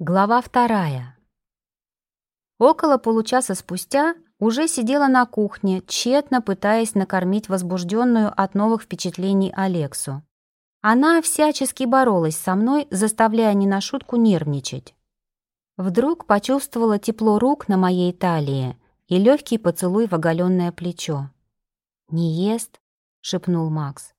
Глава вторая. Около получаса спустя уже сидела на кухне, тщетно пытаясь накормить возбужденную от новых впечатлений Алексу. Она всячески боролась со мной, заставляя не на шутку нервничать. Вдруг почувствовала тепло рук на моей талии и легкий поцелуй в оголенное плечо. «Не ест?» — шепнул Макс.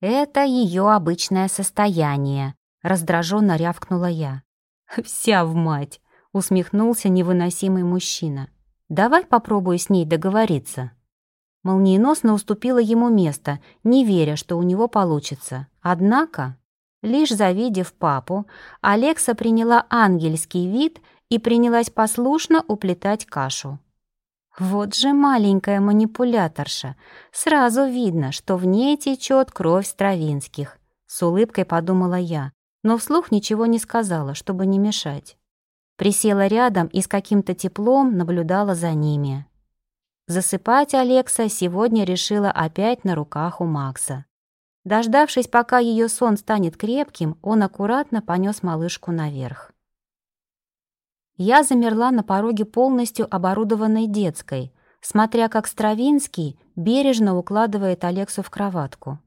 «Это ее обычное состояние», — раздраженно рявкнула я. «Вся в мать!» — усмехнулся невыносимый мужчина. «Давай попробую с ней договориться». Молниеносно уступила ему место, не веря, что у него получится. Однако, лишь завидев папу, Алекса приняла ангельский вид и принялась послушно уплетать кашу. Вот же маленькая манипуляторша. Сразу видно, что в ней течет кровь Стравинских. С улыбкой подумала я, но вслух ничего не сказала, чтобы не мешать. Присела рядом и с каким-то теплом наблюдала за ними. Засыпать Алекса сегодня решила опять на руках у Макса. Дождавшись, пока ее сон станет крепким, он аккуратно понес малышку наверх. Я замерла на пороге полностью оборудованной детской, смотря как Стравинский бережно укладывает Алексу в кроватку.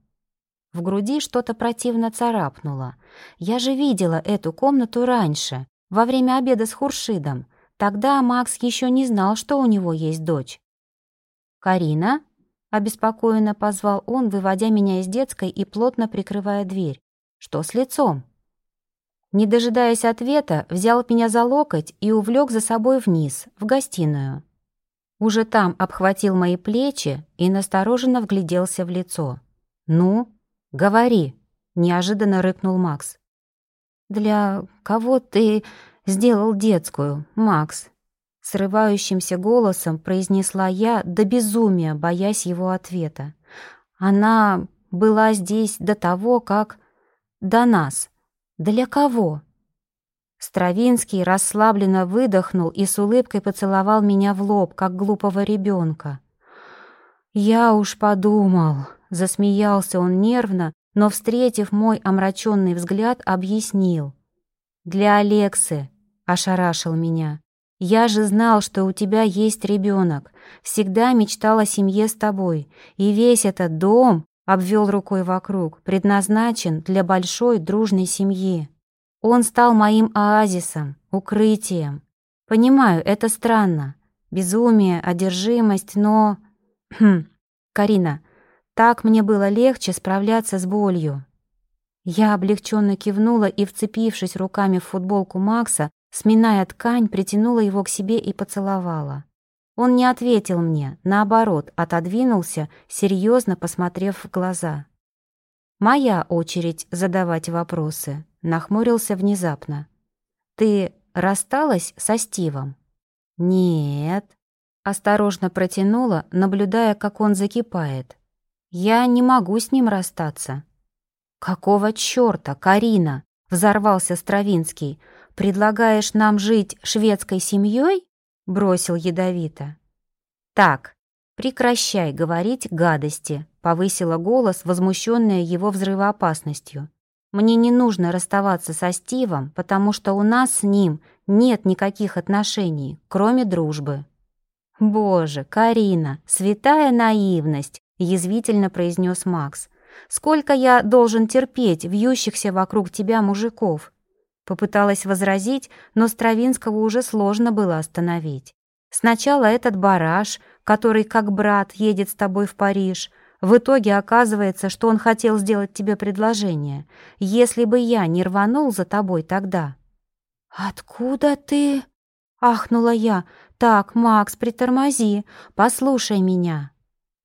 В груди что-то противно царапнуло. Я же видела эту комнату раньше, во время обеда с Хуршидом. Тогда Макс еще не знал, что у него есть дочь. «Карина?» — обеспокоенно позвал он, выводя меня из детской и плотно прикрывая дверь. «Что с лицом?» Не дожидаясь ответа, взял меня за локоть и увлек за собой вниз, в гостиную. Уже там обхватил мои плечи и настороженно вгляделся в лицо. «Ну?» «Говори!» — неожиданно рыкнул Макс. «Для кого ты сделал детскую, Макс?» Срывающимся голосом произнесла я до безумия, боясь его ответа. «Она была здесь до того, как... до нас. Для кого?» Стравинский расслабленно выдохнул и с улыбкой поцеловал меня в лоб, как глупого ребенка. «Я уж подумал», Засмеялся он нервно, но, встретив мой омраченный взгляд, объяснил. «Для Алексы», — ошарашил меня. «Я же знал, что у тебя есть ребенок. Всегда мечтал о семье с тобой. И весь этот дом, — обвел рукой вокруг, — предназначен для большой дружной семьи. Он стал моим оазисом, укрытием. Понимаю, это странно. Безумие, одержимость, но... Хм, Карина, так мне было легче справляться с болью. Я облегченно кивнула и, вцепившись руками в футболку Макса, сминая ткань, притянула его к себе и поцеловала. Он не ответил мне, наоборот, отодвинулся, серьезно посмотрев в глаза. «Моя очередь задавать вопросы», — нахмурился внезапно. «Ты рассталась со Стивом?» «Нет», — осторожно протянула, наблюдая, как он закипает. Я не могу с ним расстаться». «Какого чёрта, Карина?» — взорвался Стравинский. «Предлагаешь нам жить шведской семьей?» — бросил ядовито. «Так, прекращай говорить гадости», — повысила голос, возмущенная его взрывоопасностью. «Мне не нужно расставаться со Стивом, потому что у нас с ним нет никаких отношений, кроме дружбы». «Боже, Карина, святая наивность!» Язвительно произнес Макс. «Сколько я должен терпеть вьющихся вокруг тебя мужиков?» Попыталась возразить, но Стравинского уже сложно было остановить. Сначала этот бараш, который как брат едет с тобой в Париж. В итоге оказывается, что он хотел сделать тебе предложение. Если бы я не рванул за тобой тогда. «Откуда ты?» — ахнула я. «Так, Макс, притормози, послушай меня».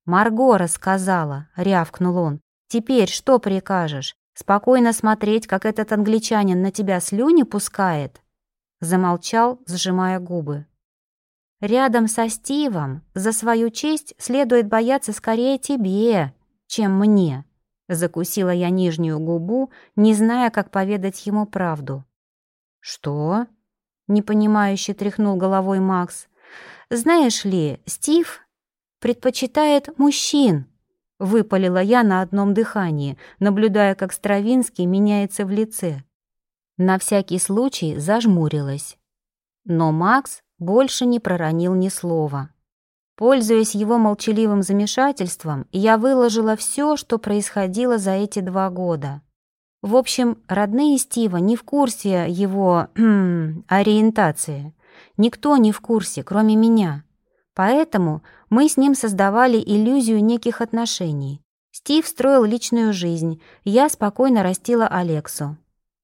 «Марго рассказала», — рявкнул он. «Теперь что прикажешь? Спокойно смотреть, как этот англичанин на тебя слюни пускает?» Замолчал, сжимая губы. «Рядом со Стивом за свою честь следует бояться скорее тебе, чем мне», Закусила я нижнюю губу, не зная, как поведать ему правду. «Что?» — непонимающе тряхнул головой Макс. «Знаешь ли, Стив предпочитает мужчин», — выпалила я на одном дыхании, наблюдая, как Стравинский меняется в лице. На всякий случай зажмурилась. Но Макс больше не проронил ни слова. Пользуясь его молчаливым замешательством, я выложила все, что происходило за эти два года. В общем, родные Стива не в курсе его ориентации. Никто не в курсе, кроме меня. Поэтому мы с ним создавали иллюзию неких отношений. Стив строил личную жизнь, я спокойно растила Алексу.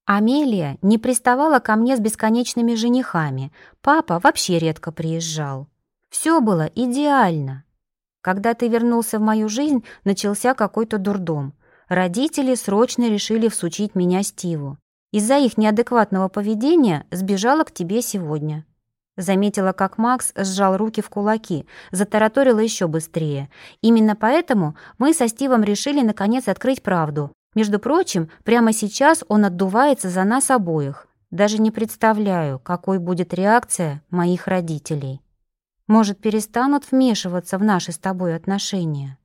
Амелия не приставала ко мне с бесконечными женихами, папа вообще редко приезжал. Все было идеально. Когда ты вернулся в мою жизнь, начался какой-то дурдом. Родители срочно решили всучить меня Стиву. Из-за их неадекватного поведения сбежала к тебе сегодня. Заметила, как Макс сжал руки в кулаки, затараторила еще быстрее. Именно поэтому мы со Стивом решили наконец открыть правду. Между прочим, прямо сейчас он отдувается за нас обоих. Даже не представляю, какой будет реакция моих родителей. Может, перестанут вмешиваться в наши с тобой отношения?»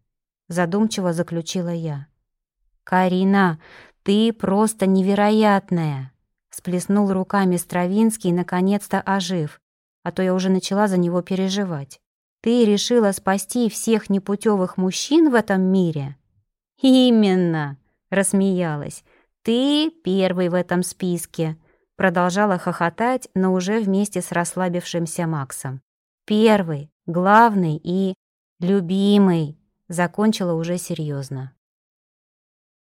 Задумчиво заключила я. «Карина, ты просто невероятная!» Сплеснул руками Стравинский, наконец-то ожив, а то я уже начала за него переживать. «Ты решила спасти всех непутевых мужчин в этом мире?» «Именно!» — рассмеялась. «Ты первый в этом списке!» Продолжала хохотать, но уже вместе с расслабившимся Максом. Первый, главный и любимый, закончила уже серьезно.